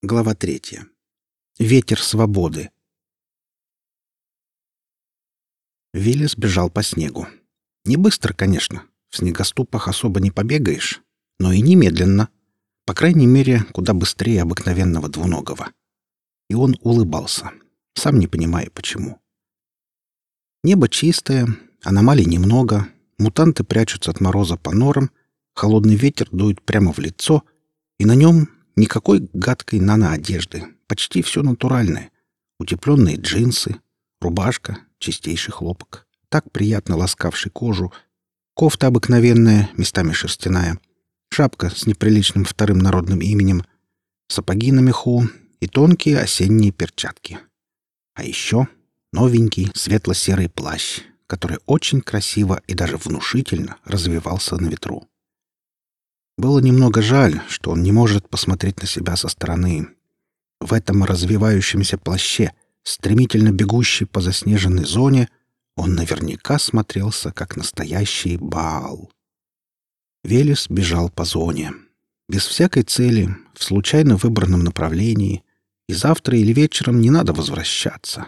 Глава третья. Ветер свободы. Виллис бежал по снегу. Не быстро, конечно. В снегоступах особо не побегаешь, но и немедленно. По крайней мере, куда быстрее обыкновенного двуногого. И он улыбался, сам не понимая почему. Небо чистое, аномалий немного, мутанты прячутся от мороза по норам, холодный ветер дует прямо в лицо, и на нем Никакой гадкой наноодежды. Почти все натуральное. Утепленные джинсы, рубашка, чистейший хлопок, так приятно ласкавший кожу, кофта обыкновенная, местами шерстяная, шапка с неприличным вторым народным именем, сапоги на меху и тонкие осенние перчатки. А еще новенький светло-серый плащ, который очень красиво и даже внушительно развивался на ветру. Было немного жаль, что он не может посмотреть на себя со стороны. В этом развивающемся плаще, стремительно бегущий по заснеженной зоне, он наверняка смотрелся как настоящий бал. Велес бежал по зоне. Без всякой цели, в случайно выбранном направлении, и завтра или вечером не надо возвращаться.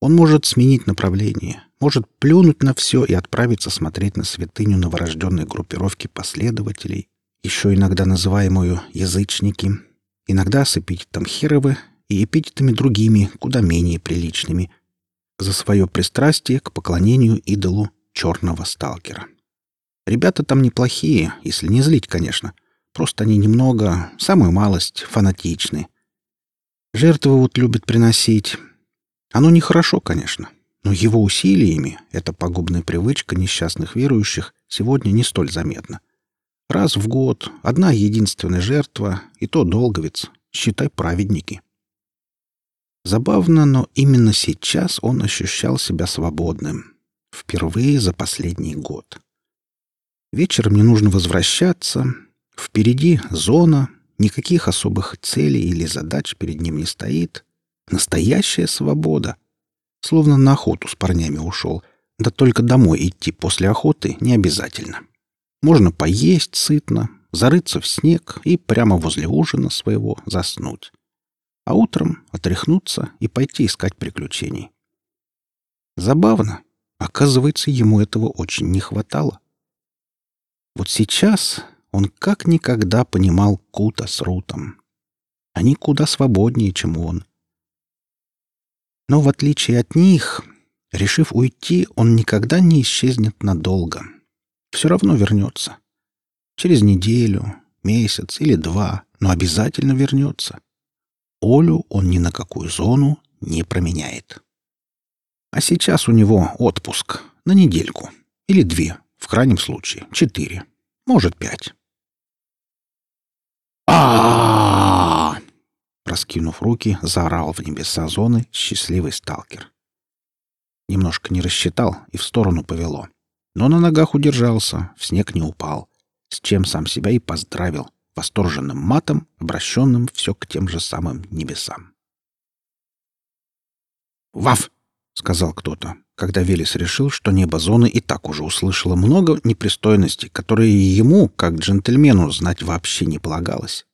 Он может сменить направление, может плюнуть на все и отправиться смотреть на святыню новорожденной группировки последователей, еще иногда называемую «язычники», иногда с эпитетом «херовы» и эпитетами другими, куда менее приличными, за свое пристрастие к поклонению идолу черного сталкера. Ребята там неплохие, если не злить, конечно. Просто они немного, самую малость, фанатичны. Жертвы вот любят приносить. Оно нехорошо, конечно, но его усилиями эта пагубная привычка несчастных верующих сегодня не столь заметна. Раз в год одна единственная жертва, и то долговец, считай праведники. Забавно, но именно сейчас он ощущал себя свободным. Впервые за последний год. Вечером не нужно возвращаться. Впереди зона, никаких особых целей или задач перед ним не стоит. Настоящая свобода. Словно на охоту с парнями ушел. Да только домой идти после охоты не обязательно. Можно поесть сытно, зарыться в снег и прямо возле ужина своего заснуть. А утром отряхнуться и пойти искать приключений. Забавно. Оказывается, ему этого очень не хватало. Вот сейчас он как никогда понимал Кута с Рутом. Они куда свободнее, чем он. Но в отличие от них, решив уйти, он никогда не исчезнет надолго — все равно вернется. Через неделю, месяц или два, но обязательно вернется. Олю он ни на какую зону не променяет. А сейчас у него отпуск на недельку или две, в крайнем случае четыре, может пять. а Раскинув руки, заорал в небеса зоны счастливый сталкер. Немножко не рассчитал и в сторону повело но на ногах удержался, в снег не упал, с чем сам себя и поздравил, восторженным матом, обращенным все к тем же самым небесам. «Ваф!» — сказал кто-то, когда Велес решил, что небо зоны и так уже услышало много непристойностей, которые ему, как джентльмену, знать вообще не полагалось.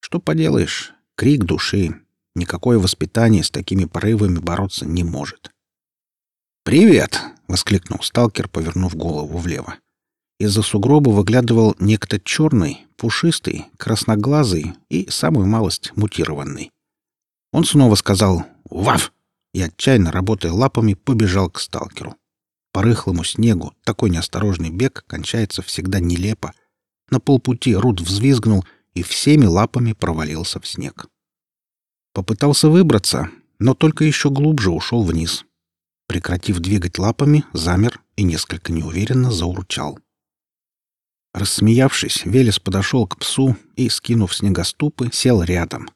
Что поделаешь, крик души, никакое воспитание с такими порывами бороться не может. «Привет!» — воскликнул сталкер, повернув голову влево. Из-за сугроба выглядывал некто черный, пушистый, красноглазый и, самую малость, мутированный. Он снова сказал «Ваф!» и, отчаянно работая лапами, побежал к сталкеру. По рыхлому снегу такой неосторожный бег кончается всегда нелепо. На полпути Рут взвизгнул и всеми лапами провалился в снег. Попытался выбраться, но только еще глубже ушел вниз. Прекратив двигать лапами, замер и несколько неуверенно заурчал. Рассмеявшись, Велес подошел к псу и, скинув снегоступы, сел рядом.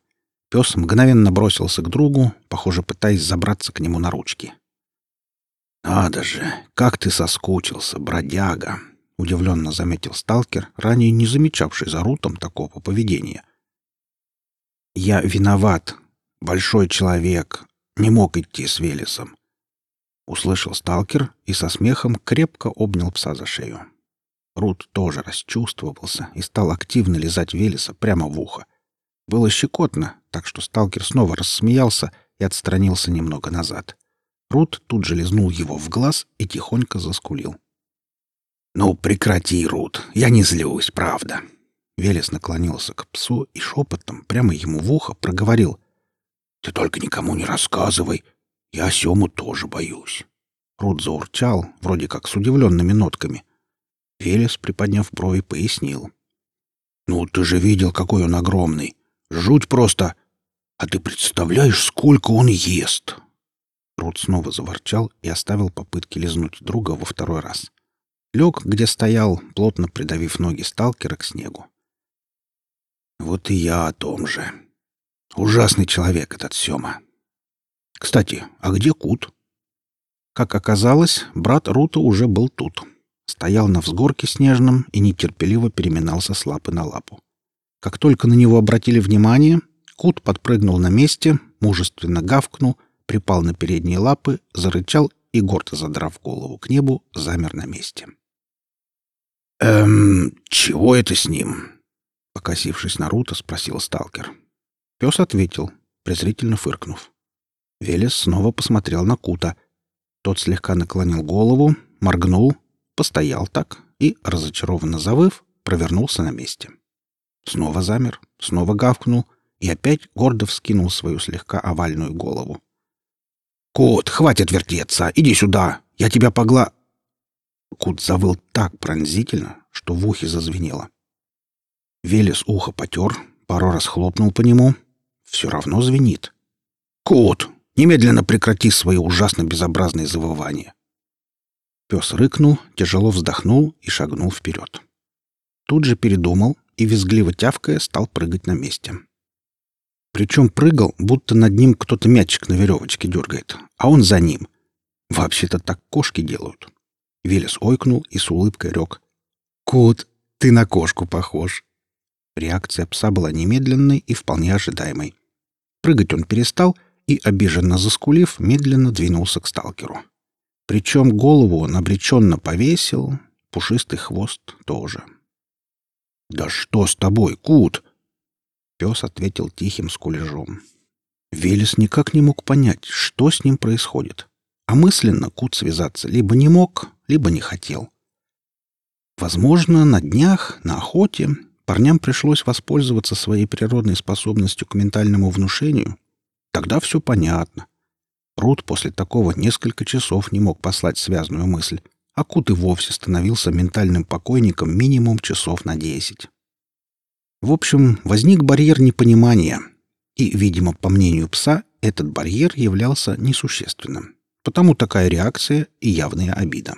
Пес мгновенно бросился к другу, похоже, пытаясь забраться к нему на ручки. «Надо же, как ты соскучился, бродяга!» — удивленно заметил сталкер, ранее не замечавший за Рутом такого поведения. «Я виноват. Большой человек. Не мог идти с Велесом услышал сталкер и со смехом крепко обнял пса за шею. Рут тоже расчувствовался и стал активно лизать Велеса прямо в ухо. Было щекотно, так что сталкер снова рассмеялся и отстранился немного назад. Рут тут же лизнул его в глаз и тихонько заскулил. «Ну, прекрати, Рут, я не злюсь, правда». Велес наклонился к псу и шепотом прямо ему в ухо проговорил. «Ты только никому не рассказывай. Я Сему тоже боюсь». Рут заурчал, вроде как с удивленными нотками. Велес, приподняв брови, пояснил. «Ну, ты же видел, какой он огромный. Жуть просто. А ты представляешь, сколько он ест?» Рут снова заворчал и оставил попытки лизнуть друга во второй раз. Лег, где стоял, плотно придавив ноги сталкера к снегу. «Вот и я о том же. Ужасный человек этот Сёма. Кстати, а где Кут?» Как оказалось, брат Рута уже был тут. Стоял на взгорке снежном и нетерпеливо переминался с лапы на лапу. Как только на него обратили внимание, Кут подпрыгнул на месте, мужественно гавкнул, припал на передние лапы, зарычал и, гордо задрав голову к небу, замер на месте. «Эм, чего это с ним?» Покосившись на Рута, спросил сталкер. Пес ответил, презрительно фыркнув. Велес снова посмотрел на Кута — тот слегка наклонил голову, моргнул, постоял так и, разочарованно завыв, провернулся на месте. Снова замер, снова гавкнул и опять гордо вскинул свою слегка овальную голову. «Кот, хватит вертеться! Иди сюда! Я тебя погла...» Кут завыл так пронзительно, что в ухе зазвенело. Велес ухо потер, пару раз хлопнул по нему. Все равно звенит. «Кот, Немедленно прекрати свое ужасно безобразное завывание. Пес рыкнул, тяжело вздохнул и шагнул вперед. Тут же передумал и, визгливо тявкая, стал прыгать на месте. Причем прыгал, будто над ним кто-то мячик на веревочке дергает, а он за ним. Вообще-то так кошки делают. Велес ойкнул и с улыбкой рёк. «Кот, ты на кошку похож!» Реакция пса была немедленной и вполне ожидаемой. Прыгать он перестал — и, обиженно заскулив, медленно двинулся к сталкеру. Причем голову он обреченно повесил, пушистый хвост тоже. «Да что с тобой, Кут?» Пес ответил тихим скулежом. Велес никак не мог понять, что с ним происходит. А мысленно Кут связаться либо не мог, либо не хотел. Возможно, на днях, на охоте, парням пришлось воспользоваться своей природной способностью к ментальному внушению Тогда все понятно. Рут после такого несколько часов не мог послать связную мысль, а Кут и вовсе становился ментальным покойником минимум часов на десять. В общем, возник барьер непонимания, и, видимо, по мнению пса, этот барьер являлся несущественным. Потому такая реакция и явная обида.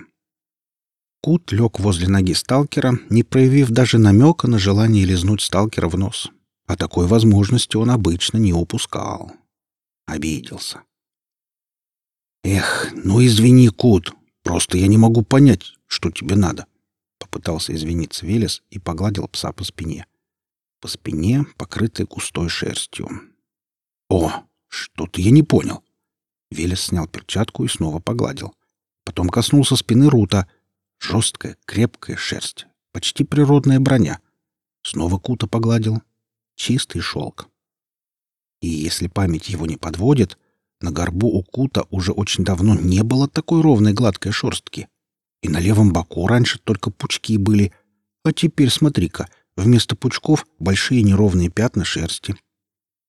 Кут лег возле ноги сталкера, не проявив даже намека на желание лизнуть сталкера в нос. А такой возможности он обычно не упускал. Обиделся. «Эх, ну извини, Кут, просто я не могу понять, что тебе надо». Попытался извиниться Велес и погладил пса по спине. По спине, покрытой густой шерстью. «О, что-то я не понял». Велес снял перчатку и снова погладил. Потом коснулся спины Рута. Жесткая, крепкая шерсть. Почти природная броня. Снова Кута погладил. Чистый шелк. И если память его не подводит, на горбу у Кута уже очень давно не было такой ровной гладкой шерстки. И на левом боку раньше только пучки были, а теперь смотри-ка, вместо пучков большие неровные пятна шерсти.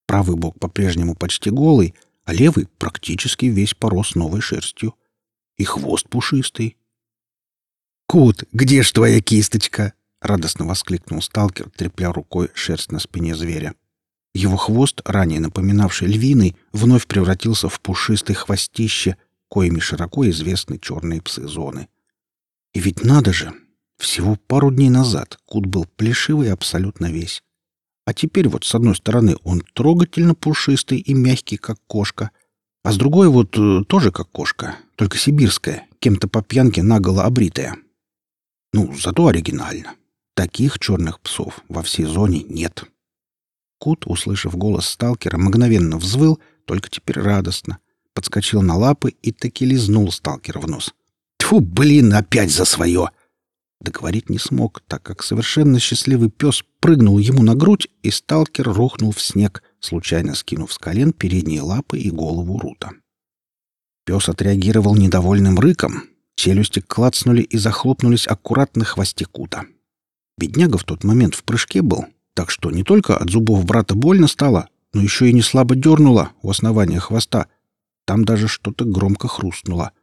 Правый бок по-прежнему почти голый, а левый практически весь порос новой шерстью. И хвост пушистый. «Кут, где ж твоя кисточка?» — радостно воскликнул сталкер, трепля рукой шерсть на спине зверя. Его хвост, ранее напоминавший львиный, вновь превратился в пушистое хвостище, коими широко известны черные псы зоны. И ведь надо же! Всего пару дней назад Кут был плешивый абсолютно весь. А теперь вот с одной стороны он трогательно пушистый и мягкий, как кошка, а с другой вот э, тоже как кошка, только сибирская, кем-то по пьянке наголо обритая. Ну, зато оригинально. Таких черных псов во всей зоне нет. Кут, услышав голос сталкера, мгновенно взвыл, только теперь радостно. Подскочил на лапы и таки лизнул сталкера в нос. Тьфу, блин, опять за свое! Договорить не смог, так как совершенно счастливый пес прыгнул ему на грудь, и сталкер рухнул в снег, случайно скинув с колен передние лапы и голову Рута. Пес отреагировал недовольным рыком. Челюсти клацнули и захлопнулись аккуратно хвосте Кута. Бедняга в тот момент в прыжке был, так что не только от зубов брата больно стало, но еще и не слабо дернуло у основания хвоста. Там даже что-то громко хрустнуло —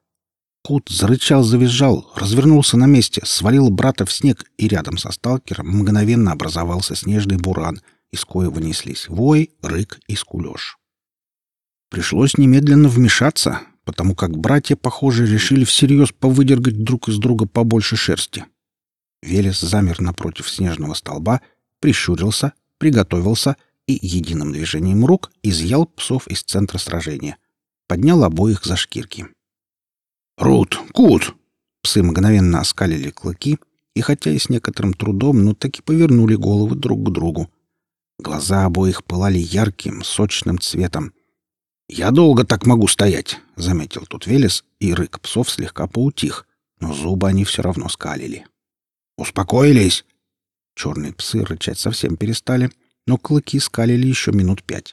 Кут зарычал, завизжал, развернулся на месте, свалил брата в снег, и рядом со сталкером мгновенно образовался снежный буран, из коего неслись вой, рык и скулеж. Пришлось немедленно вмешаться, потому как братья, похоже, решили всерьез повыдергать друг из друга побольше шерсти. Велес замер напротив снежного столба, прищурился, приготовился и единым движением рук изъял псов из центра сражения. Поднял обоих за шкирки. «Рут! Кут!» Псы мгновенно оскалили клыки, и хотя и с некоторым трудом, но таки повернули головы друг к другу. Глаза обоих пылали ярким, сочным цветом. «Я долго так могу стоять», — заметил тут Велес, и рык псов слегка поутих, но зубы они все равно скалили. «Успокоились!» Черные псы рычать совсем перестали, но клыки скалили еще минут пять,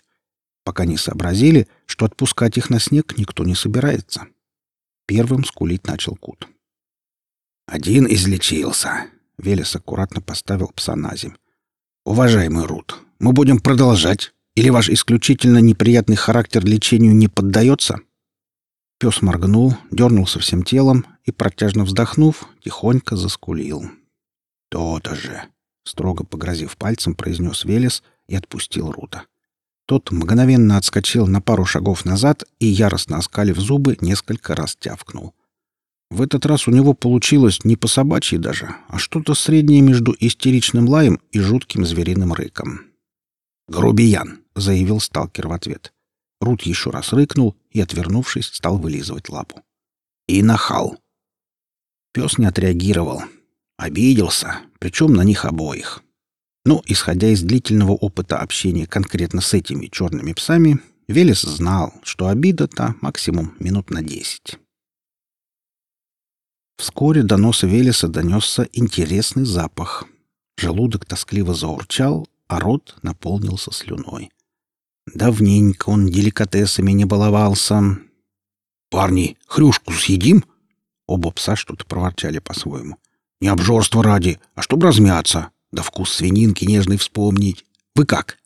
пока не сообразили, что отпускать их на снег никто не собирается. Первым скулить начал Кут. «Один излечился», — Велес аккуратно поставил пса на земь. «Уважаемый Рут, мы будем продолжать, или ваш исключительно неприятный характер лечению не поддается?» Пес моргнул, дернулся всем телом и, протяжно вздохнув, тихонько заскулил. «То-то же!» — строго погрозив пальцем, произнес Велес и отпустил Рута. Тот мгновенно отскочил на пару шагов назад и, яростно оскалив зубы, несколько раз тявкнул. В этот раз у него получилось не по собачьи даже, а что-то среднее между истеричным лаем и жутким звериным рыком. «Грубиян!» — заявил сталкер в ответ. Рут еще раз рыкнул и, отвернувшись, стал вылизывать лапу. «И нахал!» Пес не отреагировал. Обиделся, причем на них обоих. Но, исходя из длительного опыта общения конкретно с этими черными псами, Велес знал, что обида-то максимум минут на десять. Вскоре до носа Велеса донесся интересный запах. Желудок тоскливо заурчал, а рот наполнился слюной. Давненько он деликатесами не баловался. «Парни, хрюшку съедим?» Оба пса что-то проворчали по-своему. «Не обжорство ради, а чтоб размяться!» Да вкус свининки нежный вспомнить. Вы как?»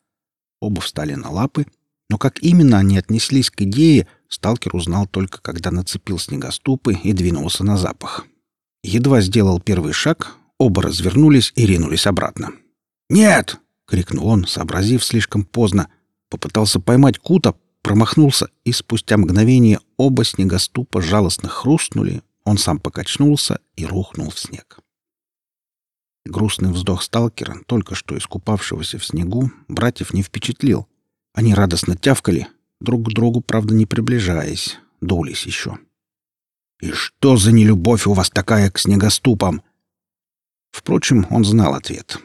Оба встали на лапы, но как именно они отнеслись к идее, сталкер узнал только, когда нацепил снегоступы и двинулся на запах. Едва сделал первый шаг, оба развернулись и ринулись обратно. «Нет!» — крикнул он, сообразив слишком поздно. Попытался поймать Кута, промахнулся, и спустя мгновение оба снегоступа жалостно хрустнули, он сам покачнулся и рухнул в снег. Грустный вздох сталкера, только что искупавшегося в снегу, братьев не впечатлил. Они радостно тявкали, друг к другу, правда, не приближаясь, дулись еще. «И что за нелюбовь у вас такая к снегоступам?» Впрочем, он знал ответ.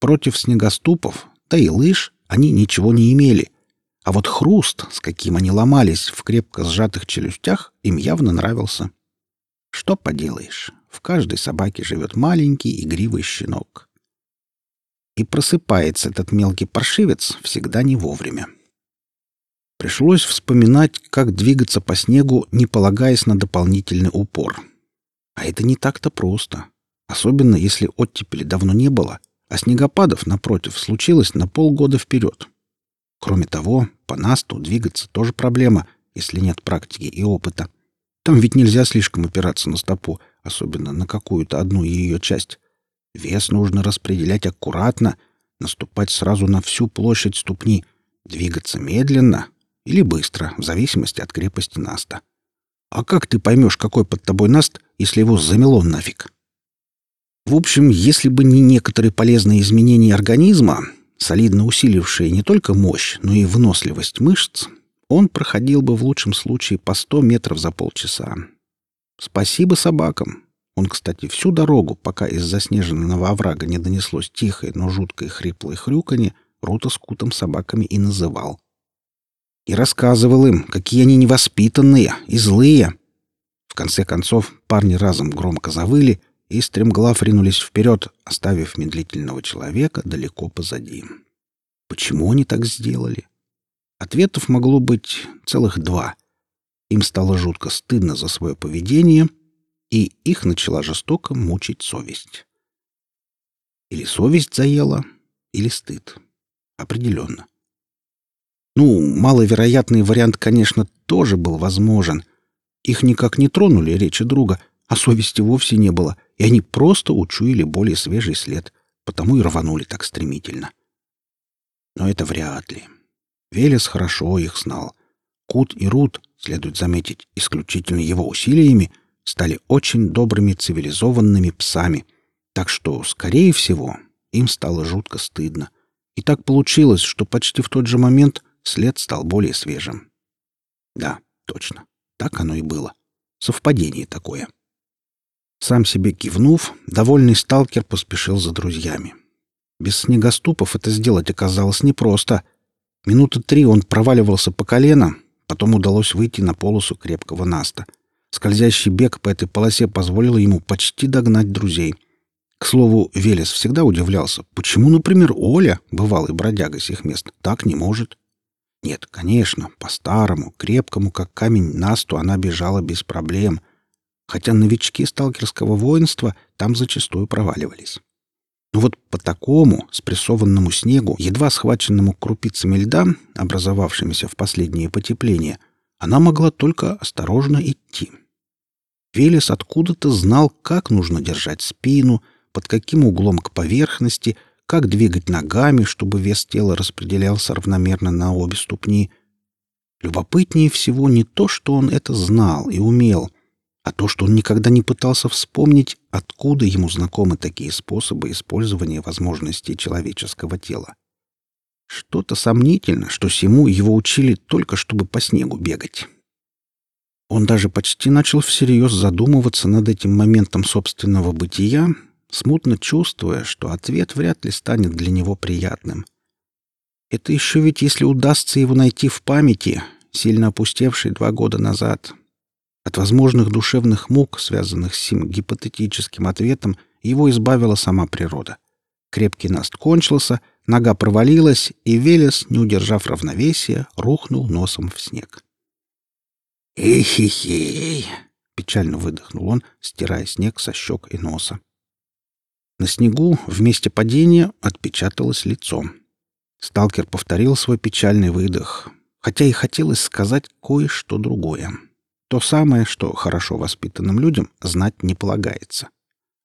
Против снегоступов, да и лыж, они ничего не имели. А вот хруст, с каким они ломались в крепко сжатых челюстях, им явно нравился. Что поделаешь, в каждой собаке живет маленький игривый щенок. И просыпается этот мелкий паршивец всегда не вовремя. Пришлось вспоминать, как двигаться по снегу, не полагаясь на дополнительный упор. А это не так-то просто. Особенно, если оттепели давно не было, а снегопадов, напротив, случилось на полгода вперед. Кроме того, по насту двигаться тоже проблема, если нет практики и опыта. Там ведь нельзя слишком опираться на стопу, особенно на какую-то одну ее часть. Вес нужно распределять аккуратно, наступать сразу на всю площадь ступни, двигаться медленно или быстро, в зависимости от крепости наста. А как ты поймешь, какой под тобой наст, если его замело нафиг? В общем, если бы не некоторые полезные изменения организма, солидно усилившие не только мощь, но и выносливость мышц, он проходил бы в лучшем случае по сто метров за полчаса. Спасибо собакам. Он, кстати, всю дорогу, пока из заснеженного оврага не донеслось тихое, но жуткое хриплое хрюканье, Рута с Кутом собаками и называл. И рассказывал им, какие они невоспитанные и злые. В конце концов, парни разом громко завыли, и стремглав ринулись вперед, оставив медлительного человека далеко позади. Почему они так сделали? Ответов могло быть целых два. Им стало жутко стыдно за свое поведение, и их начала жестоко мучить совесть. Или совесть заела, или стыд. Определенно. Ну, маловероятный вариант, конечно, тоже был возможен. Их никак не тронули речи друга, а совести вовсе не было, и они просто учуяли более свежий след, потому и рванули так стремительно. Но это вряд ли. Велес хорошо их знал. Кут и Рут, следует заметить, исключительно его усилиями, стали очень добрыми цивилизованными псами, так что, скорее всего, им стало жутко стыдно. И так получилось, что почти в тот же момент след стал более свежим. Да, точно. Так оно и было. Совпадение такое. Сам себе кивнув, довольный сталкер поспешил за друзьями. Без снегоступов это сделать оказалось непросто. Минуты три он проваливался по колено, потом удалось выйти на полосу крепкого наста. Скользящий бег по этой полосе позволил ему почти догнать друзей. К слову, Велес всегда удивлялся, почему, например, Оля, бывалый бродяга сих мест, так не может. Нет, конечно, по-старому, крепкому, как камень, Насту она бежала без проблем, хотя новички сталкерского воинства там зачастую проваливались. Но вот по такому, спрессованному снегу, едва схваченному крупицами льда, образовавшимися в последнее потепление, она могла только осторожно идти. Велес откуда-то знал, как нужно держать спину, под каким углом к поверхности — как двигать ногами, чтобы вес тела распределялся равномерно на обе ступни. Любопытнее всего не то, что он это знал и умел, а то, что он никогда не пытался вспомнить, откуда ему знакомы такие способы использования возможностей человеческого тела. Что-то сомнительно, что всему его учили только, чтобы по снегу бегать. Он даже почти начал всерьез задумываться над этим моментом собственного бытия, смутно чувствуя, что ответ вряд ли станет для него приятным. Это еще ведь если удастся его найти в памяти, сильно опустевшей два года назад. От возможных душевных мук, связанных с сим гипотетическим ответом, его избавила сама природа. Крепкий наст кончился, нога провалилась, и Велес, не удержав равновесия, рухнул носом в снег. «Эхе-хей!» — печально выдохнул он, стирая снег со щек и носа. На снегу в месте падения отпечаталось лицо. Сталкер повторил свой печальный выдох, хотя и хотелось сказать кое-что другое. То самое, что хорошо воспитанным людям знать не полагается.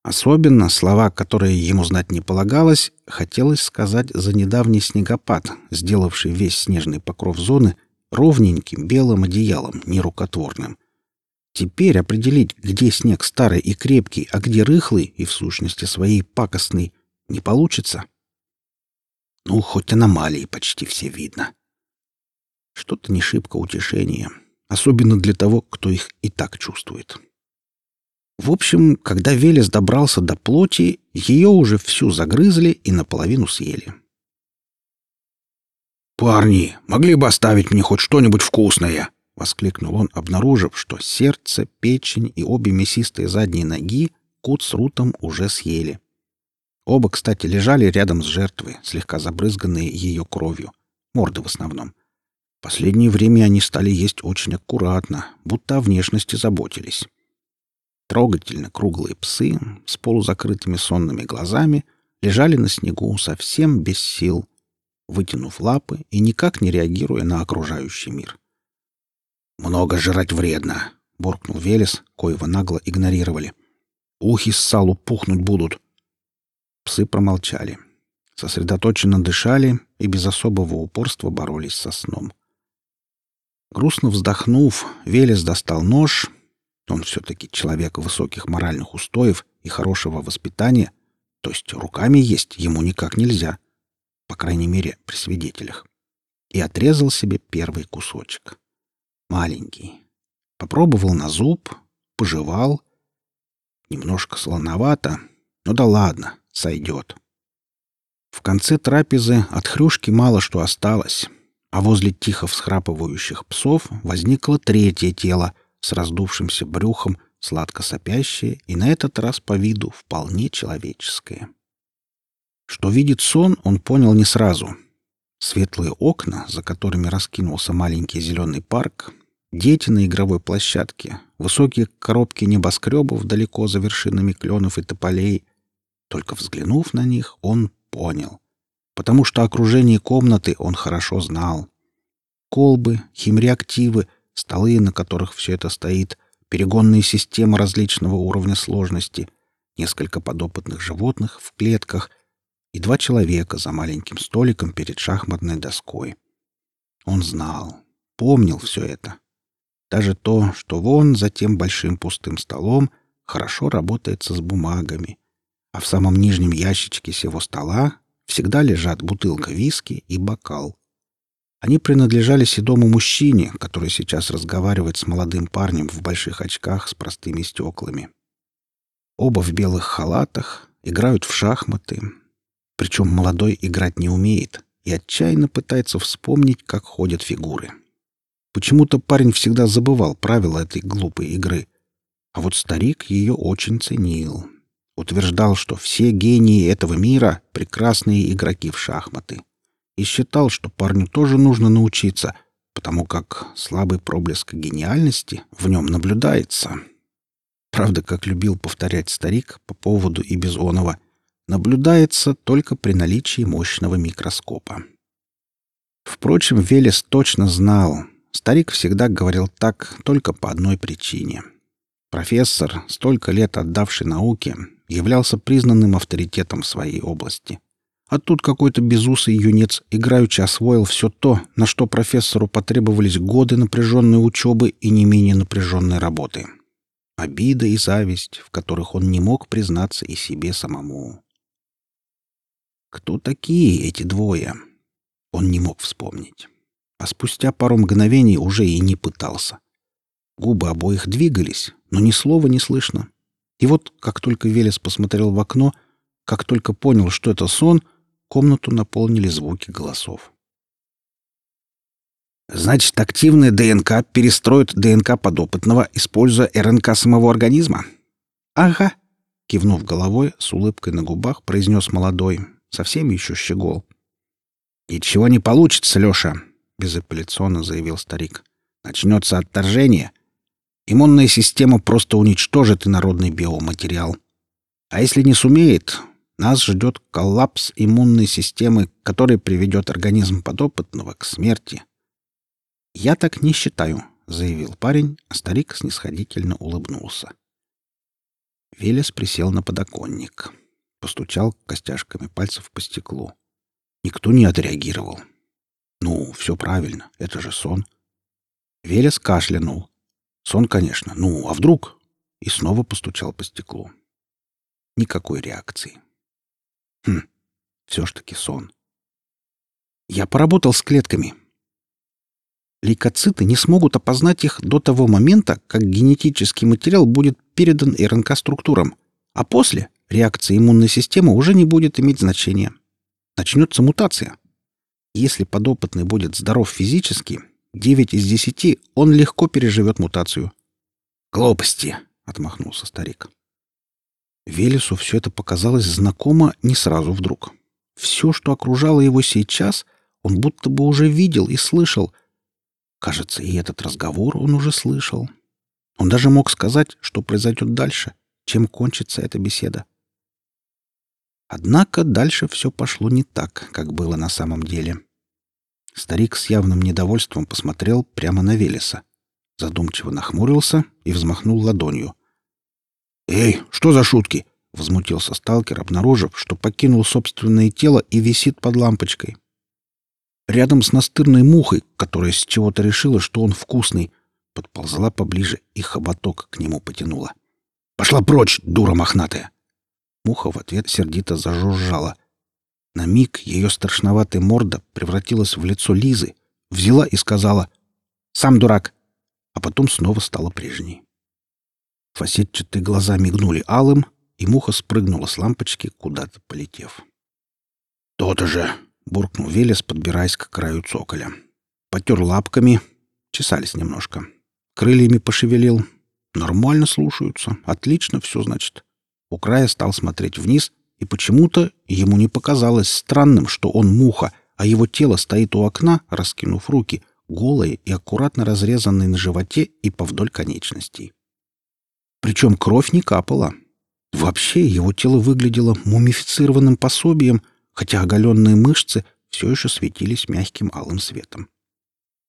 Особенно слова, которые ему знать не полагалось, хотелось сказать за недавний снегопад, сделавший весь снежный покров зоны ровненьким белым одеялом, нерукотворным — Теперь определить, где снег старый и крепкий, а где рыхлый и в сущности своей пакостный, не получится. Ну, хоть аномалии почти все видно. Что-то не шибко утешение, особенно для того, кто их и так чувствует. В общем, когда Велес добрался до плоти, ее уже всю загрызли и наполовину съели. «Парни, могли бы оставить мне хоть что-нибудь вкусное?» — воскликнул он, обнаружив, что сердце, печень и обе мясистые задние ноги Кут с Рутом уже съели. Оба, кстати, лежали рядом с жертвой, слегка забрызганные ее кровью. Морды в основном. Последнее время они стали есть очень аккуратно, будто о внешности заботились. Трогательно круглые псы с полузакрытыми сонными глазами лежали на снегу совсем без сил, вытянув лапы и никак не реагируя на окружающий мир. — «Много жрать вредно», — буркнул Велес, коего нагло игнорировали. «Ухи с салу пухнуть будут». Псы промолчали. Сосредоточенно дышали и без особого упорства боролись со сном. Грустно вздохнув, Велес достал нож. Он все-таки человек высоких моральных устоев и хорошего воспитания, то есть руками есть ему никак нельзя, по крайней мере, при свидетелях, и отрезал себе первый кусочек. Маленький. Попробовал на зуб, пожевал. Немножко слоновато, но да ладно, сойдет. В конце трапезы от хрюшки мало что осталось, а возле тихо всхрапывающих псов возникло третье тело с раздувшимся брюхом, сладко сопящее и на этот раз по виду вполне человеческое. Что видит сон, он понял не сразу. Светлые окна, за которыми раскинулся маленький зеленый парк, дети на игровой площадке, высокие коробки небоскребов далеко за вершинами кленов и тополей. Только взглянув на них, он понял. Потому что окружение комнаты он хорошо знал. Колбы, химреактивы, столы, на которых все это стоит, перегонные системы различного уровня сложности, несколько подопытных животных в клетках и два человека за маленьким столиком перед шахматной доской. Он знал, помнил все это. Даже то, что вон за тем большим пустым столом хорошо работается с бумагами, а в самом нижнем ящичке сего стола всегда лежат бутылка виски и бокал. Они принадлежали седому мужчине, который сейчас разговаривает с молодым парнем в больших очках с простыми стеклами. Оба в белых халатах, играют в шахматы. Причем молодой играть не умеет и отчаянно пытается вспомнить, как ходят фигуры. Почему-то парень всегда забывал правила этой глупой игры. А вот старик ее очень ценил. Утверждал, что все гении этого мира — прекрасные игроки в шахматы и считал, что парню тоже нужно научиться, потому как слабый проблеск гениальности в нем наблюдается. Правда, как любил повторять старик по поводу и Бизонова, наблюдается только при наличии мощного микроскопа. Впрочем, Велес точно знал, старик всегда говорил так только по одной причине. Профессор, столько лет отдавший науке, являлся признанным авторитетом своей области — а тут какой-то безусый юнец играючи освоил все то, на что профессору потребовались годы напряженной учебы и не менее напряженной работы. Обида и зависть, в которых он не мог признаться и себе самому. Кто такие эти двое? Он не мог вспомнить. А спустя пару мгновений уже и не пытался. Губы обоих двигались, но ни слова не слышно. И вот, как только Велес посмотрел в окно, как только понял, что это сон — Комнату наполнили звуки голосов. Значит, активная ДНК перестроит ДНК подопытного, используя РНК самого организма? Ага, кивнув головой, с улыбкой на губах произнес молодой, совсем еще щегол. Ничего не получится, Леша, безапелляционно заявил старик. Начнется отторжение. Иммунная система просто уничтожит инородный биоматериал. А если не сумеет, нас ждет коллапс иммунной системы, который приведет организм подопытного к смерти. «Я так не считаю», — заявил парень, а старик снисходительно улыбнулся. Велес присел на подоконник, постучал костяшками пальцев по стеклу. Никто не отреагировал. «Ну, все правильно, это же сон». Велес кашлянул. «Сон, конечно. Ну, а вдруг?» И снова постучал по стеклу. Никакой реакции. Хм, все ж таки сон. Я поработал с клетками. Лейкоциты не смогут опознать их до того момента, как генетический материал будет передан РНК-структурам, а после реакция иммунной системы уже не будет иметь значения. Начнется мутация. Если подопытный будет здоров физически, 9 из 10 он легко переживет мутацию. «Глупости!» — отмахнулся старик. Велесу все это показалось знакомо не сразу вдруг. Все, что окружало его сейчас, он будто бы уже видел и слышал. Кажется, и этот разговор он уже слышал. Он даже мог сказать, что произойдет дальше, чем кончится эта беседа. Однако дальше все пошло не так, как было на самом деле. Старик с явным недовольством посмотрел прямо на Велеса, задумчиво нахмурился и взмахнул ладонью — «Эй, что за шутки?» — возмутился сталкер, обнаружив, что покинул собственное тело и висит под лампочкой. Рядом с настырной мухой, которая с чего-то решила, что он вкусный, подползла поближе и хоботок к нему потянула. «Пошла прочь, дура мохнатая!» Муха в ответ сердито зажужжала. На миг ее страшноватая морда превратилась в лицо Лизы, взяла и сказала «Сам дурак!» а потом снова стала прежней. Фасетчатые глаза мигнули алым, и муха спрыгнула с лампочки, куда-то полетев. «То-то же!» — буркнул Велес, подбираясь к краю цоколя. Потер лапками, чесались немножко. Крыльями пошевелил. Нормально слушаются. Отлично все, значит. У края стал смотреть вниз, и почему-то ему не показалось странным, что он муха, а его тело стоит у окна, раскинув руки, голое и аккуратно разрезанное на животе и повдоль конечностей. Причем кровь не капала. Вообще его тело выглядело мумифицированным пособием, хотя оголенные мышцы все еще светились мягким алым светом.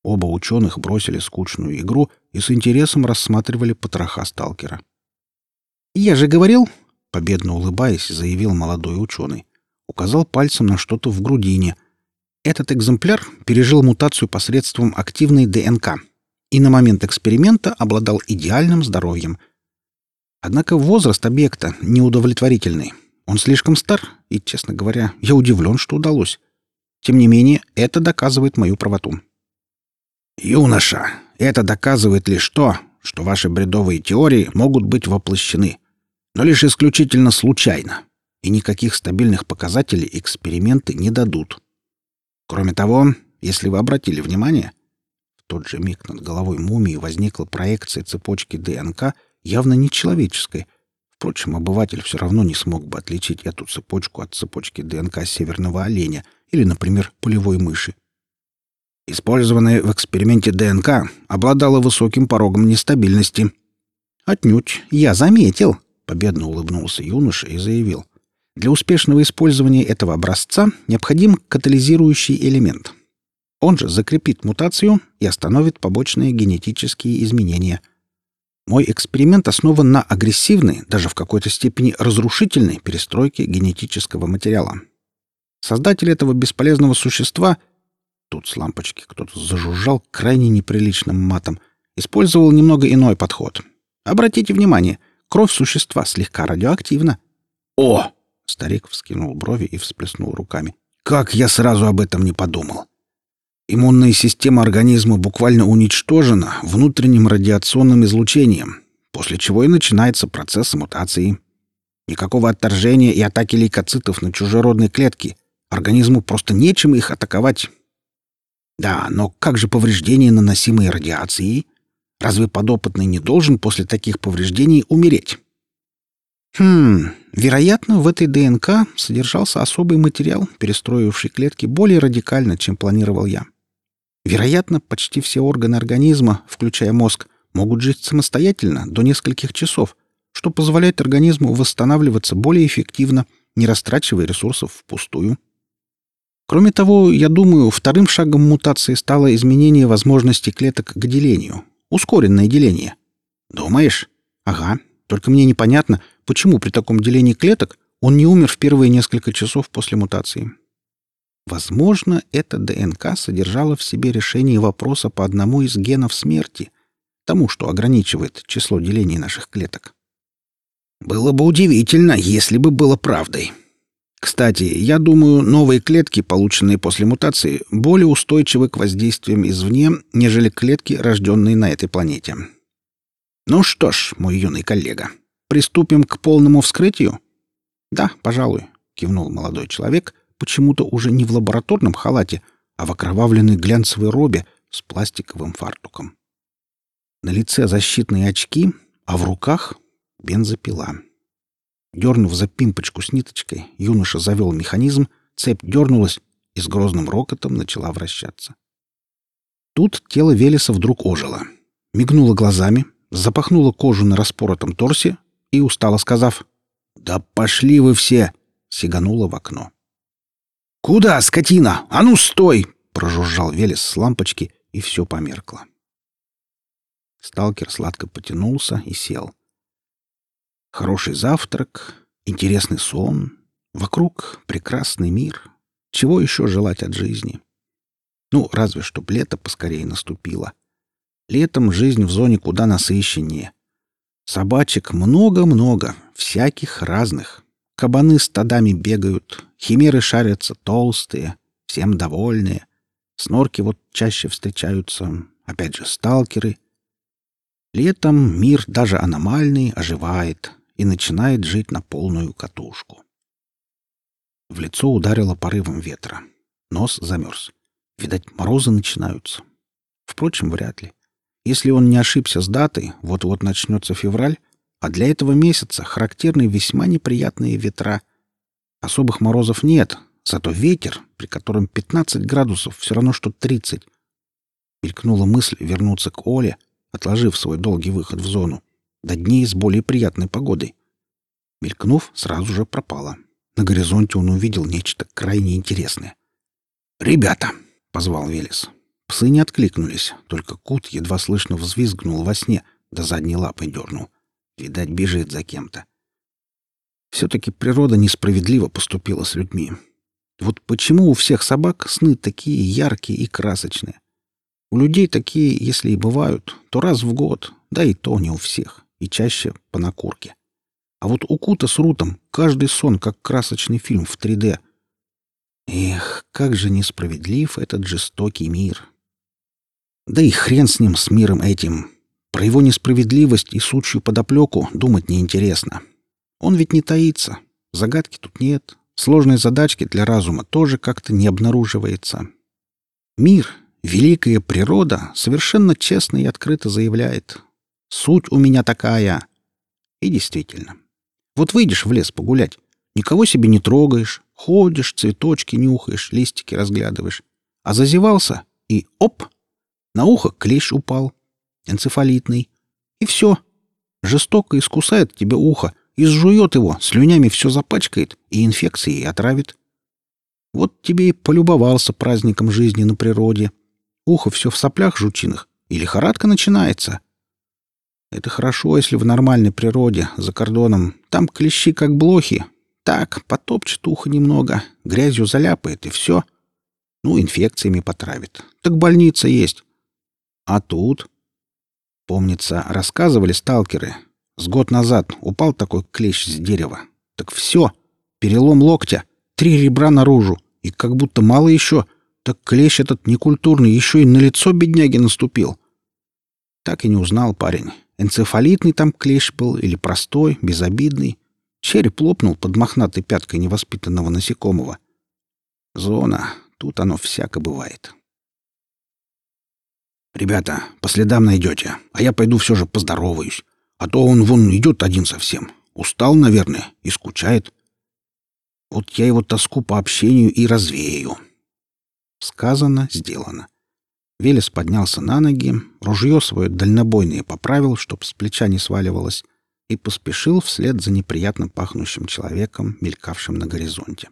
Оба ученых бросили скучную игру и с интересом рассматривали потроха сталкера. «Я же говорил!» — победно улыбаясь, заявил молодой ученый. Указал пальцем на что-то в грудине. Этот экземпляр пережил мутацию посредством активной ДНК и на момент эксперимента обладал идеальным здоровьем. Однако возраст объекта неудовлетворительный. Он слишком стар, и, честно говоря, я удивлен, что удалось. Тем не менее, это доказывает мою правоту. «Юноша, это доказывает лишь то, что ваши бредовые теории могут быть воплощены, но лишь исключительно случайно, и никаких стабильных показателей эксперименты не дадут. Кроме того, если вы обратили внимание, в тот же миг над головой мумии возникла проекция цепочки ДНК, явно нечеловеческой. Впрочем, обыватель все равно не смог бы отличить эту цепочку от цепочки ДНК северного оленя или, например, полевой мыши. Использованная в эксперименте ДНК обладала высоким порогом нестабильности. «Отнюдь, я заметил», — победно улыбнулся юноша и заявил. «Для успешного использования этого образца необходим катализирующий элемент. Он же закрепит мутацию и остановит побочные генетические изменения. Мой эксперимент основан на агрессивной, даже в какой-то степени разрушительной перестройке генетического материала. Создатель этого бесполезного существа — Тут с лампочки кто-то зажужжал крайне неприличным матом. Использовал немного иной подход. Обратите внимание, кровь существа слегка радиоактивна. О! Старик вскинул брови и всплеснул руками. Как я сразу об этом не подумал. Иммунная система организма буквально уничтожена внутренним радиационным излучением, после чего и начинается процесс мутации. Никакого отторжения и атаки лейкоцитов на чужеродные клетки. Организму просто нечем их атаковать. Да, но как же повреждения, наносимые радиацией? Разве подопытный не должен после таких повреждений умереть? Хм, вероятно, в этой ДНК содержался особый материал, перестроивший клетки более радикально, чем планировал я. Вероятно, почти все органы организма, включая мозг, могут жить самостоятельно до нескольких часов, что позволяет организму восстанавливаться более эффективно, не растрачивая ресурсов впустую. Кроме того, я думаю, вторым шагом мутации стало изменение возможности клеток к делению. Ускоренное деление. Думаешь? Ага. Только мне непонятно, почему при таком делении клеток он не умер в первые несколько часов после мутации. Возможно, эта ДНК содержала в себе решение вопроса по одному из генов смерти, тому, что ограничивает число делений наших клеток. Было бы удивительно, если бы было правдой. Кстати, я думаю, новые клетки, полученные после мутации, более устойчивы к воздействиям извне, нежели клетки, рожденные на этой планете. Ну что ж, мой юный коллега, приступим к полному вскрытию? Да, пожалуй, кивнул молодой человек, почему-то уже не в лабораторном халате, а в окровавленной глянцевой робе с пластиковым фартуком. На лице защитные очки, а в руках бензопила. Дернув за пимпочку с ниточкой, юноша завел механизм, цепь дернулась и с грозным рокотом начала вращаться. Тут тело Велеса вдруг ожило. Мигнуло глазами, запахнуло кожу на распоротом торсе и, устало сказав «Да пошли вы все!» сигануло в окно. «Куда, скотина? А ну, стой!» — прожужжал Велес с лампочки, и все померкло. Сталкер сладко потянулся и сел. Хороший завтрак, интересный сон, вокруг прекрасный мир. Чего еще желать от жизни? Ну, разве что лето поскорее наступило. Летом жизнь в зоне куда насыщеннее. Собачек много-много, всяких разных. Кабаны стадами бегают, химеры шарятся толстые, всем довольные. Снорки вот чаще встречаются, опять же, сталкеры. Летом мир даже аномальный оживает, и начинает жить на полную катушку. В лицо ударило порывом ветра. Нос замерз. Видать, морозы начинаются. Впрочем, вряд ли. Если он не ошибся с датой, вот-вот начнется февраль, а для этого месяца характерны весьма неприятные ветра. Особых морозов нет, зато ветер, при котором 15 градусов, все равно что 30. Мелькнула мысль вернуться к Оле, отложив свой долгий выход в зону, до дней с более приятной погодой. Мелькнув, сразу же пропала. На горизонте он увидел нечто крайне интересное. «Ребята!» — позвал Велес. Псы не откликнулись, только Кут едва слышно взвизгнул во сне, да задней лапой дернул. Видать, бежит за кем-то. Все-таки природа несправедливо поступила с людьми. Вот почему у всех собак сны такие яркие и красочные? У людей такие, если и бывают, то раз в год, да и то не у всех, и чаще по накурке. А вот у Кута с Рутом каждый сон как красочный фильм в 3D. Эх, как же несправедлив этот жестокий мир. Да и хрен с ним, с миром этим. Про его несправедливость и сучью подоплеку думать неинтересно. Он ведь не таится. Загадки тут нет. Сложной задачки для разума тоже как-то не обнаруживается. Мир, великая природа, совершенно честно и открыто заявляет. «Суть у меня такая». И действительно. Вот выйдешь в лес погулять, никого себе не трогаешь, ходишь, цветочки нюхаешь, листики разглядываешь. А зазевался — и оп! На ухо клещ упал, энцефалитный. И все. Жестоко искусает тебе ухо, изжует его, слюнями все запачкает и инфекцией отравит. Вот тебе и полюбовался праздником жизни на природе. Ухо все в соплях жучиных, и лихорадка начинается. Это хорошо, если в нормальной природе, за кордоном. Там клещи как блохи. Так, потопчет ухо немного, грязью заляпает, и все. Ну, инфекциями потравит. Так больница есть. А тут? Помнится, рассказывали сталкеры. С год назад упал такой клещ с дерева. Так все, перелом локтя, три ребра наружу, и как будто мало еще. Так клещ этот некультурный еще и на лицо бедняги наступил. Так и не узнал парень, энцефалитный там клещ был или простой, безобидный. Череп лопнул под мохнатой пяткой невоспитанного насекомого. Зона, тут оно всяко бывает. «Ребята, по следам найдете, а я пойду все же поздороваюсь. А то он вон идет один совсем. Устал, наверное, и скучает. Вот я его тоску по общению и развею». Сказано, сделано. Велес поднялся на ноги, ружье свое дальнобойное поправил, чтоб с плеча не сваливалось, и поспешил вслед за неприятно пахнущим человеком, мелькавшим на горизонте.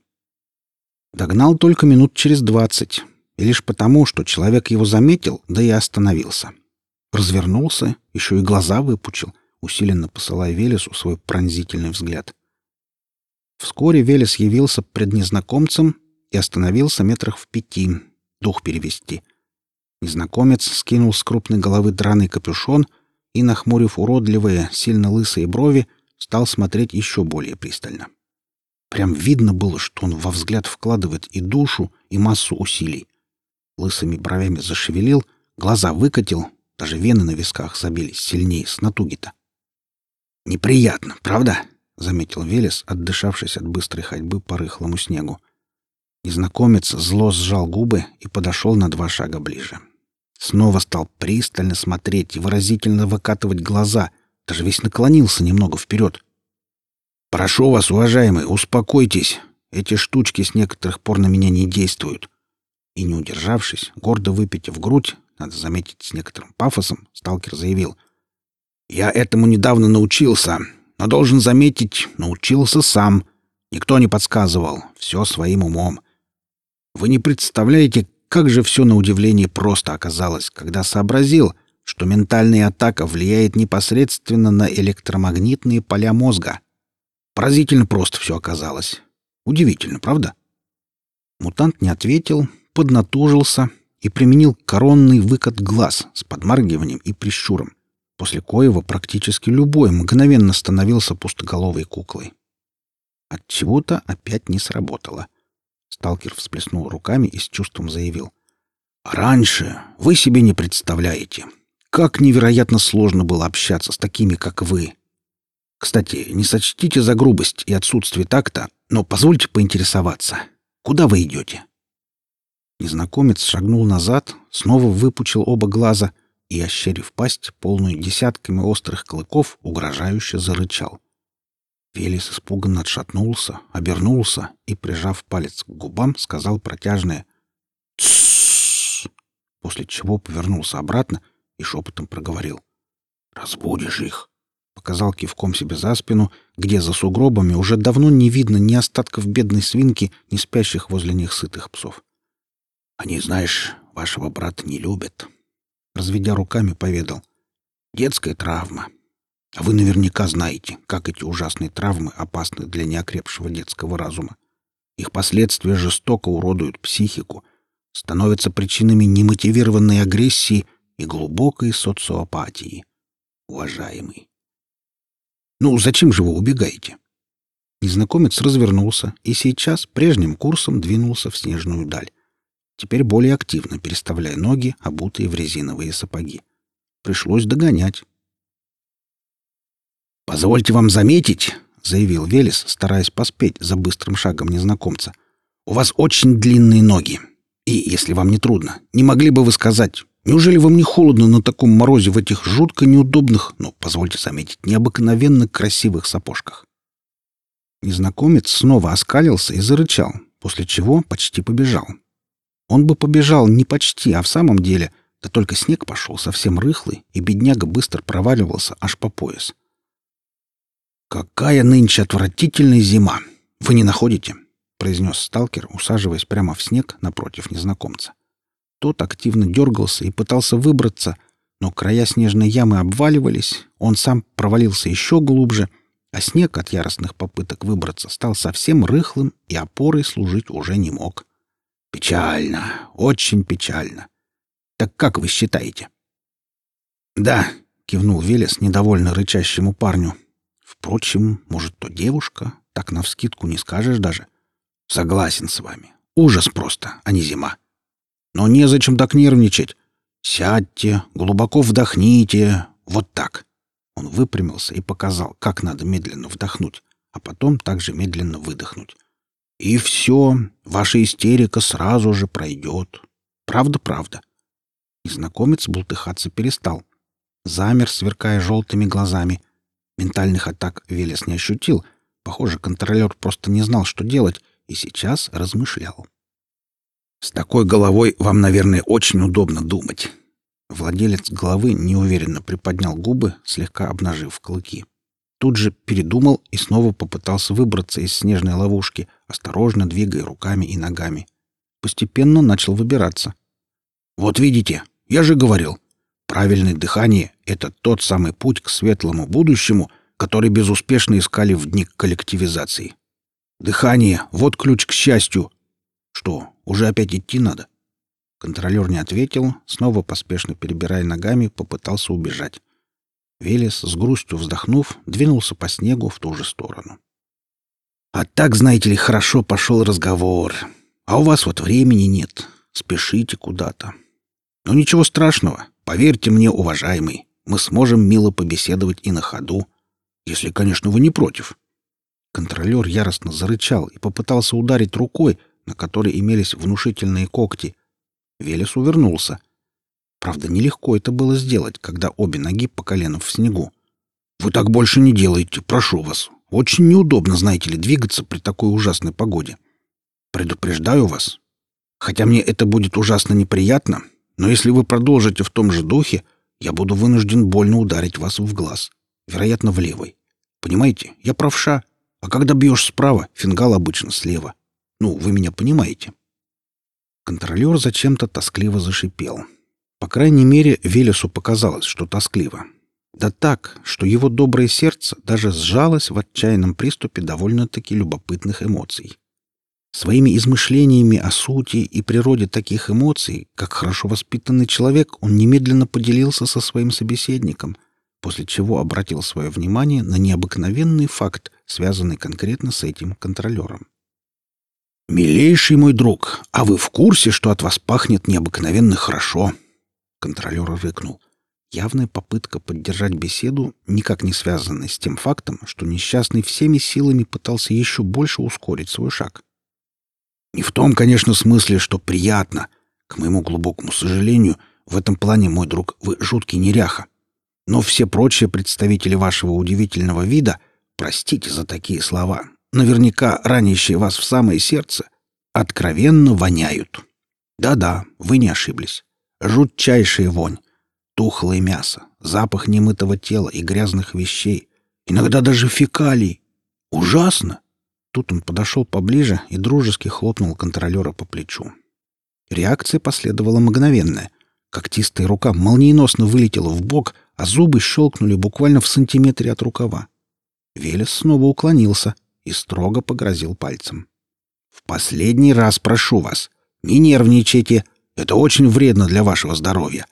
Догнал только минут через двадцать, и лишь потому, что человек его заметил, да и остановился. Развернулся, еще и глаза выпучил, усиленно посылая Велесу свой пронзительный взгляд. Вскоре Велес явился пред незнакомцем и остановился метрах в пяти, дух перевести. Незнакомец скинул с крупной головы драный капюшон и, нахмурив уродливые, сильно лысые брови, стал смотреть еще более пристально. Прям видно было, что он во взгляд вкладывает и душу, и массу усилий лысыми бровями зашевелил, глаза выкатил, даже вены на висках забились сильнее с натуги-то. «Неприятно, правда?» — заметил Велес, отдышавшись от быстрой ходьбы по рыхлому снегу. Незнакомец зло сжал губы и подошел на два шага ближе. Снова стал пристально смотреть и выразительно выкатывать глаза, даже весь наклонился немного вперед. «Прошу вас, уважаемый, успокойтесь. Эти штучки с некоторых пор на меня не действуют и, не удержавшись, гордо выпитив грудь, надо заметить с некоторым пафосом, сталкер заявил. «Я этому недавно научился, но должен заметить, научился сам. Никто не подсказывал, все своим умом. Вы не представляете, как же все на удивление просто оказалось, когда сообразил, что ментальная атака влияет непосредственно на электромагнитные поля мозга. Поразительно просто все оказалось. Удивительно, правда?» Мутант не ответил, поднатужился и применил коронный выкат глаз с подмаргиванием и прищуром, после коего практически любой мгновенно становился пустоголовой куклой. От чего-то опять не сработало. Сталкер всплеснул руками и с чувством заявил: "Раньше вы себе не представляете, как невероятно сложно было общаться с такими, как вы. Кстати, не сочтите за грубость и отсутствие такта, но позвольте поинтересоваться, куда вы идете?» Незнакомец шагнул назад, снова выпучил оба глаза, и, ощерив пасть, полную десятками острых клыков, угрожающе зарычал. Велес испуганно отшатнулся, обернулся и, прижав палец к губам, сказал протяжное «Тссс!», после чего повернулся обратно и шепотом проговорил «Разбудишь их!» Показал кивком себе за спину, где за сугробами уже давно не видно ни остатков бедной свинки, ни спящих возле них сытых псов. «Они, знаешь, вашего брата не любят», — разведя руками, поведал. «Детская травма. Вы наверняка знаете, как эти ужасные травмы опасны для неокрепшего детского разума. Их последствия жестоко уродуют психику, становятся причинами немотивированной агрессии и глубокой социопатии. Уважаемый. Ну, зачем же вы убегаете? Незнакомец развернулся и сейчас прежним курсом двинулся в снежную даль. Теперь более активно переставляя ноги, обутые в резиновые сапоги. Пришлось догонять. «Позвольте вам заметить», — заявил Велес, стараясь поспеть за быстрым шагом незнакомца, — «у вас очень длинные ноги. И, если вам не трудно, не могли бы вы сказать, неужели вам не холодно на таком морозе в этих жутко неудобных, ну, позвольте заметить, необыкновенно красивых сапожках?» Незнакомец снова оскалился и зарычал, после чего почти побежал. Он бы побежал не почти, а в самом деле, да только снег пошел совсем рыхлый, и бедняга быстро проваливался аж по пояс. — «Какая нынче отвратительная зима! Вы не находите?» — произнес сталкер, усаживаясь прямо в снег напротив незнакомца. Тот активно дергался и пытался выбраться, но края снежной ямы обваливались, он сам провалился еще глубже, а снег от яростных попыток выбраться стал совсем рыхлым и опорой служить уже не мог. «Печально, очень печально. Так как вы считаете?» «Да», — кивнул Велес недовольно рычащему парню, Впрочем, может, то девушка, так навскидку не скажешь даже. Согласен с вами. Ужас просто, а не зима. Но незачем так нервничать. Сядьте, глубоко вдохните. Вот так. Он выпрямился и показал, как надо медленно вдохнуть, а потом также медленно выдохнуть. И все, ваша истерика сразу же пройдет. Правда-правда. Незнакомец бултыхаться перестал. Замер, сверкая желтыми глазами, Ментальных атак Велес не ощутил. Похоже, контролер просто не знал, что делать, и сейчас размышлял. «С такой головой вам, наверное, очень удобно думать». Владелец головы неуверенно приподнял губы, слегка обнажив клыки. Тут же передумал и снова попытался выбраться из снежной ловушки, осторожно двигая руками и ногами. Постепенно начал выбираться. «Вот видите, я же говорил, Правильное дыхание — это тот самый путь к светлому будущему, который безуспешно искали в дни коллективизации. Дыхание — вот ключ к счастью. Что, уже опять идти надо? Контролер не ответил, снова поспешно перебирая ногами, попытался убежать. Велес, с грустью вздохнув, двинулся по снегу в ту же сторону. «А так, знаете ли, хорошо пошел разговор. А у вас вот времени нет. Спешите куда-то. Но ничего страшного. Поверьте мне, уважаемый, мы сможем мило побеседовать и на ходу, если, конечно, вы не против. Контролер яростно зарычал и попытался ударить рукой, на которой имелись внушительные когти. Велес увернулся. Правда, нелегко это было сделать, когда обе ноги по коленам в снегу. «Вы так больше не делайте, прошу вас. Очень неудобно, знаете ли, двигаться при такой ужасной погоде. Предупреждаю вас. Хотя мне это будет ужасно неприятно, но если вы продолжите в том же духе, я буду вынужден больно ударить вас в глаз, вероятно, в левый. Понимаете, я правша, а когда бьешь справа, фингал обычно слева. Ну, вы меня понимаете. Контролер зачем-то тоскливо зашипел. По крайней мере, Велесу показалось, что тоскливо. Да так, что его доброе сердце даже сжалось в отчаянном приступе довольно-таки любопытных эмоций. Своими измышлениями о сути и природе таких эмоций, как хорошо воспитанный человек, он немедленно поделился со своим собеседником, после чего обратил свое внимание на необыкновенный факт, связанный конкретно с этим контролером. «Милейший мой друг, а вы в курсе, что от вас пахнет необыкновенно хорошо?» Контролер рыкнул. Явная попытка поддержать беседу, никак не связанная с тем фактом, что несчастный всеми силами пытался еще больше ускорить свой шаг. Не в том, конечно, смысле, что приятно. К моему глубокому сожалению, В этом плане, мой друг, вы жуткий неряха. Но все прочие представители вашего удивительного вида, простите за такие слова, наверняка ранящие вас в самое сердце, откровенно воняют. Да-да, вы не ошиблись. Жутчайшая вонь. Тухлое мясо, запах немытого тела и грязных вещей. Иногда даже фекалий. Ужасно. Тут он подошел поближе и дружески хлопнул контролера по плечу. Реакция последовала мгновенная. Когтистая рука молниеносно вылетела в бок, а зубы щелкнули буквально в сантиметре от рукава. Велес снова уклонился и строго погрозил пальцем. «В последний раз прошу вас, не нервничайте, это очень вредно для вашего здоровья.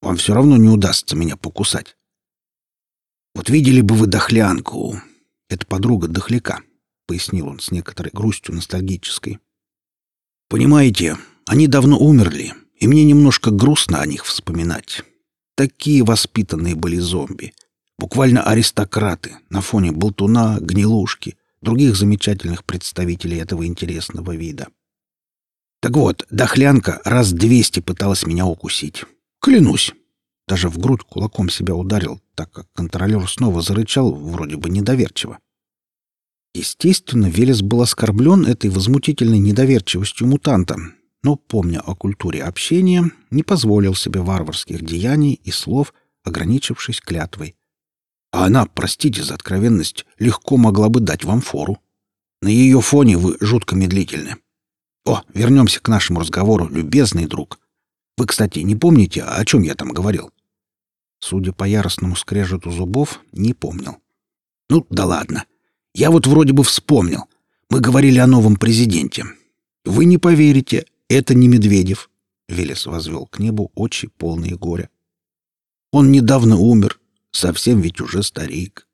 Вам все равно не удастся меня покусать. Вот видели бы вы дохлянку. Это подруга дохляка, пояснил он с некоторой грустью ностальгической. Понимаете, они давно умерли, и мне немножко грустно о них вспоминать. Такие воспитанные были зомби. Буквально аристократы на фоне болтуна, гнилушки, других замечательных представителей этого интересного вида. Так вот, дохлянка раз двести пыталась меня укусить. Клянусь. Даже в грудь кулаком себя ударил, так как контролер снова зарычал, вроде бы недоверчиво. Естественно, Велес был оскорблен этой возмутительной недоверчивостью мутанта, но, помня о культуре общения, не позволил себе варварских деяний и слов, ограничившись клятвой. А она, простите за откровенность, легко могла бы дать вам фору. На ее фоне вы жутко медлительны. О, вернемся к нашему разговору, любезный друг. Вы, кстати, не помните, о чем я там говорил? Судя по яростному скрежету зубов, не помнил. Ну, да ладно. Я вот вроде бы вспомнил. Мы говорили о новом президенте. Вы не поверите, это не Медведев. Велес возвел к небу очи, полные горя. Он недавно умер, совсем ведь уже старик.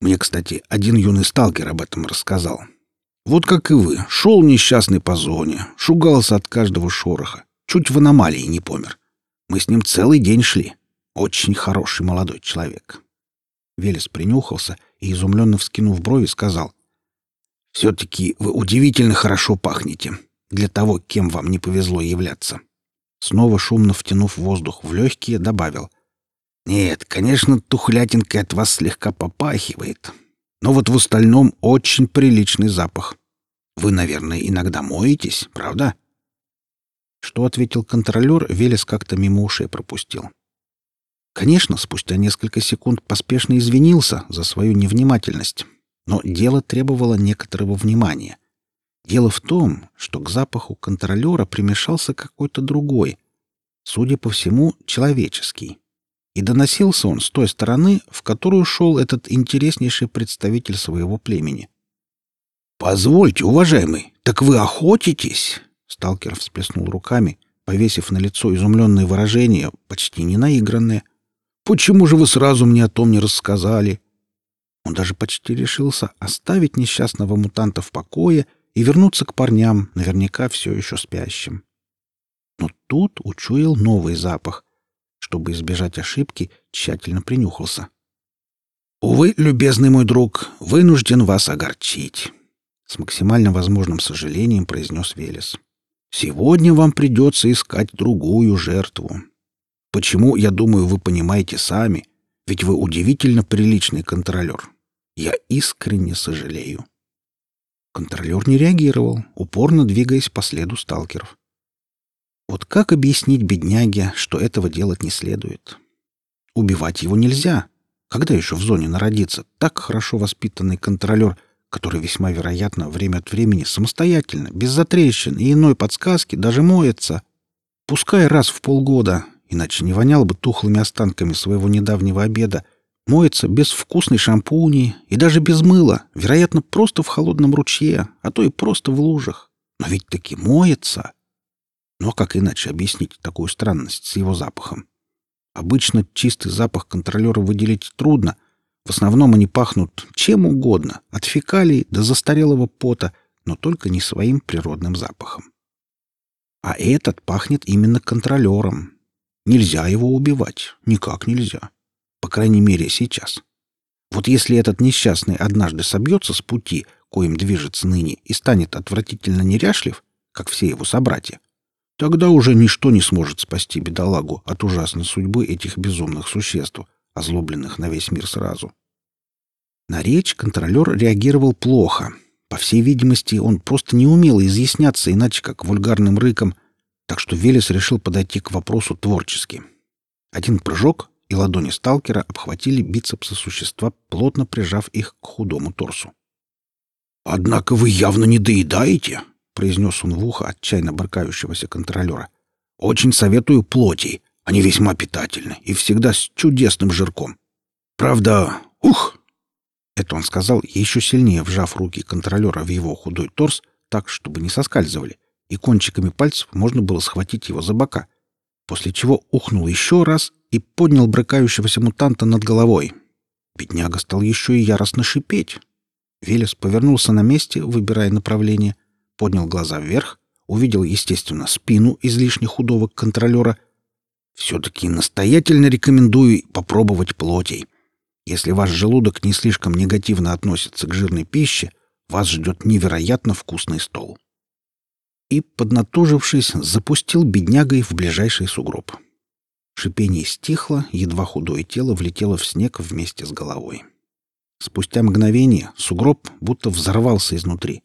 Мне, кстати, один юный сталкер об этом рассказал. Вот как и вы, шел несчастный по зоне, шугался от каждого шороха, чуть в аномалии не помер. Мы с ним целый день шли. Очень хороший молодой человек. Велес принюхался и, изумленно вскинув брови, сказал, «Все-таки вы удивительно хорошо пахнете для того, кем вам не повезло являться». Снова шумно втянув воздух в легкие, добавил, «Нет, конечно, тухлятинкой от вас слегка попахивает, но вот в остальном очень приличный запах. Вы, наверное, иногда моетесь, правда? Что ответил контролер, Велес как-то мимо ушей пропустил. Конечно, спустя несколько секунд поспешно извинился за свою невнимательность, но дело требовало некоторого внимания. Дело в том, что к запаху контролера примешался какой-то другой, судя по всему, человеческий. И доносился он с той стороны, в которую шел этот интереснейший представитель своего племени. «Позвольте, уважаемый, так вы охотитесь?» Сталкер всплеснул руками, повесив на лицо изумленное выражение, почти не наигранное. «Почему же вы сразу мне о том не рассказали?» Он даже почти решился оставить несчастного мутанта в покое и вернуться к парням, наверняка все еще спящим. Но тут учуял новый запах, чтобы избежать ошибки, тщательно принюхался. «Увы, любезный мой друг, вынужден вас огорчить», — с максимально возможным сожалением произнес Велес. «Сегодня вам придется искать другую жертву. Почему, я думаю, вы понимаете сами, ведь вы удивительно приличный контролер. Я искренне сожалею». Контролер не реагировал, упорно двигаясь по следу сталкеров. Вот как объяснить бедняге, что этого делать не следует? Убивать его нельзя. Когда еще в зоне народится так хорошо воспитанный контролер, который весьма вероятно время от времени самостоятельно, без затрещин и иной подсказки даже моется? Пускай раз в полгода, иначе не вонял бы тухлыми останками своего недавнего обеда, моется без вкусной шампуни и даже без мыла, вероятно, просто в холодном ручье, а то и просто в лужах. Но ведь таки моется. Но как иначе объяснить такую странность с его запахом? Обычно чистый запах контролера выделить трудно. В основном они пахнут чем угодно, от фекалий до застарелого пота, но только не своим природным запахом. А этот пахнет именно контролером. Нельзя его убивать. Никак нельзя. По крайней мере, сейчас. Вот если этот несчастный однажды собьется с пути, коим движется ныне, и станет отвратительно неряшлив, как все его собратья, Тогда уже ничто не сможет спасти бедолагу от ужасной судьбы этих безумных существ, озлобленных на весь мир сразу. На речь контролер реагировал плохо. По всей видимости, он просто не умел изъясняться иначе, как вульгарным рыком, так что Велес решил подойти к вопросу творчески. Один прыжок, и ладони сталкера обхватили бицепсы существа, плотно прижав их к худому торсу. «Однако вы явно не доедаете», — произнес он в ухо отчаянно баркающегося контролера. «Очень советую плоти. Они весьма питательны и всегда с чудесным жирком. Правда, ух!» Это он сказал, еще сильнее вжав руки контролера в его худой торс, так, чтобы не соскальзывали, и кончиками пальцев можно было схватить его за бока, после чего ухнул еще раз и поднял брыкающегося мутанта над головой. Бедняга стал еще и яростно шипеть. Велес повернулся на месте, выбирая направление, поднял глаза вверх, увидел, естественно, спину излишне худого контролера. Все-таки настоятельно рекомендую попробовать плотей. Если ваш желудок не слишком негативно относится к жирной пище, вас ждет невероятно вкусный стол. И, поднатужившись, запустил беднягой в ближайший сугроб. Шипение стихло, едва худое тело влетело в снег вместе с головой. Спустя мгновение сугроб будто взорвался изнутри.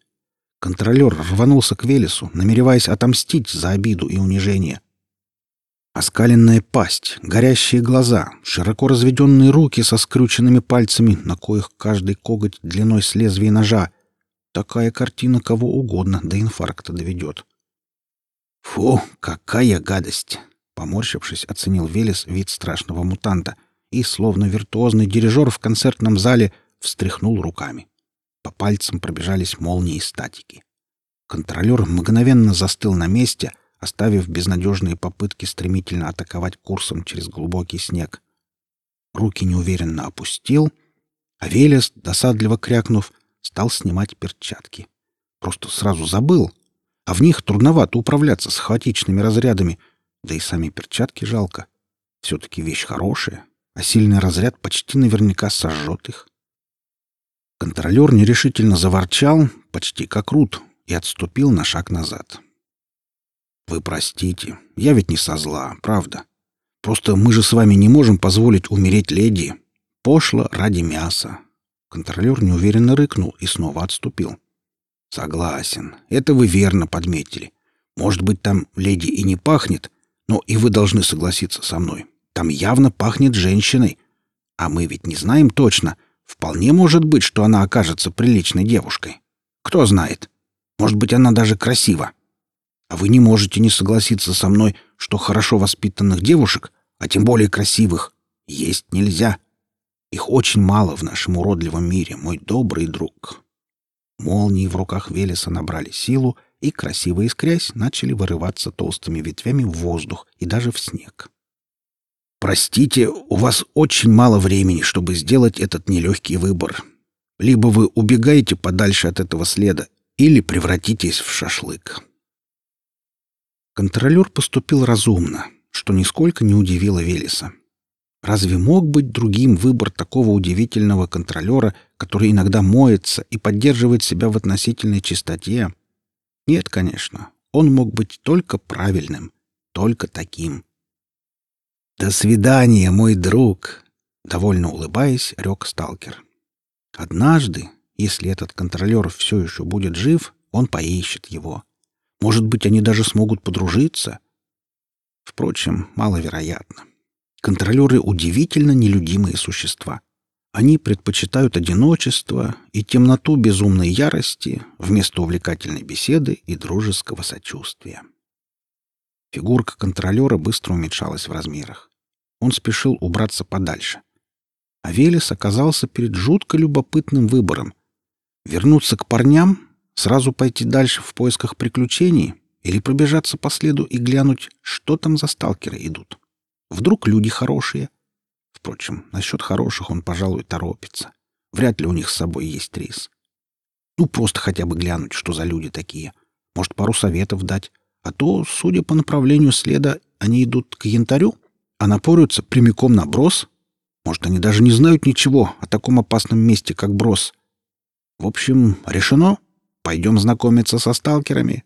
Контролер рванулся к Велесу, намереваясь отомстить за обиду и унижение. Оскаленная пасть, горящие глаза, широко разведенные руки со скрюченными пальцами, на коих каждый коготь длиной с лезвия ножа. Такая картина кого угодно до инфаркта доведет. «Фу, какая гадость!» Поморщившись, оценил Велес вид страшного мутанта и, словно виртуозный дирижер в концертном зале, встряхнул руками. По пальцам пробежались молнии статики. Контролер мгновенно застыл на месте, оставив безнадежные попытки стремительно атаковать курсом через глубокий снег. Руки неуверенно опустил, а Велес, досадливо крякнув, стал снимать перчатки. Просто сразу забыл, а в них трудновато управляться с хаотичными разрядами — да и сами перчатки жалко. Все-таки вещь хорошая, а сильный разряд почти наверняка сожжет их. Контролер нерешительно заворчал, почти как Рут, и отступил на шаг назад. «Вы простите, я ведь не со зла, правда. Просто мы же с вами не можем позволить умереть леди. Пошло ради мяса». Контролер неуверенно рыкнул и снова отступил. «Согласен, это вы верно подметили. Может быть, там леди и не пахнет, но и вы должны согласиться со мной. Там явно пахнет женщиной. А мы ведь не знаем точно. Вполне может быть, что она окажется приличной девушкой. Кто знает. Может быть, она даже красива. А вы не можете не согласиться со мной, что хорошо воспитанных девушек, а тем более красивых, есть нельзя. Их очень мало в нашем уродливом мире, мой добрый друг. Молнии в руках Велеса набрали силу, и, красиво искрясь, начали вырываться толстыми ветвями в воздух и даже в снег. «Простите, у вас очень мало времени, чтобы сделать этот нелегкий выбор. Либо вы убегаете подальше от этого следа, или превратитесь в шашлык». Контролер поступил разумно, что нисколько не удивило Велеса. Разве мог быть другим выбор такого удивительного контролера, который иногда моется и поддерживает себя в относительной чистоте, нет, конечно, он мог быть только правильным, только таким. «До свидания, мой друг!» — довольно улыбаясь, рёк сталкер. «Однажды, если этот контролер все еще будет жив, он поищет его. Может быть, они даже смогут подружиться. Впрочем, маловероятно. Контролеры удивительно нелюдимые существа. Они предпочитают одиночество и темноту безумной ярости вместо увлекательной беседы и дружеского сочувствия. Фигурка контролера быстро уменьшалась в размерах. Он спешил убраться подальше. А Велес оказался перед жутко любопытным выбором. Вернуться к парням, сразу пойти дальше в поисках приключений или пробежаться по следу и глянуть, что там за сталкеры идут. Вдруг люди хорошие — Впрочем, насчет хороших он, пожалуй, торопится. Вряд ли у них с собой есть рис. Ну, просто хотя бы глянуть, что за люди такие. Может, пару советов дать. А то, судя по направлению следа, они идут к янтарю, а напорются прямиком на брос. Может, они даже не знают ничего о таком опасном месте, как брос. В общем, решено. Пойдем знакомиться со сталкерами.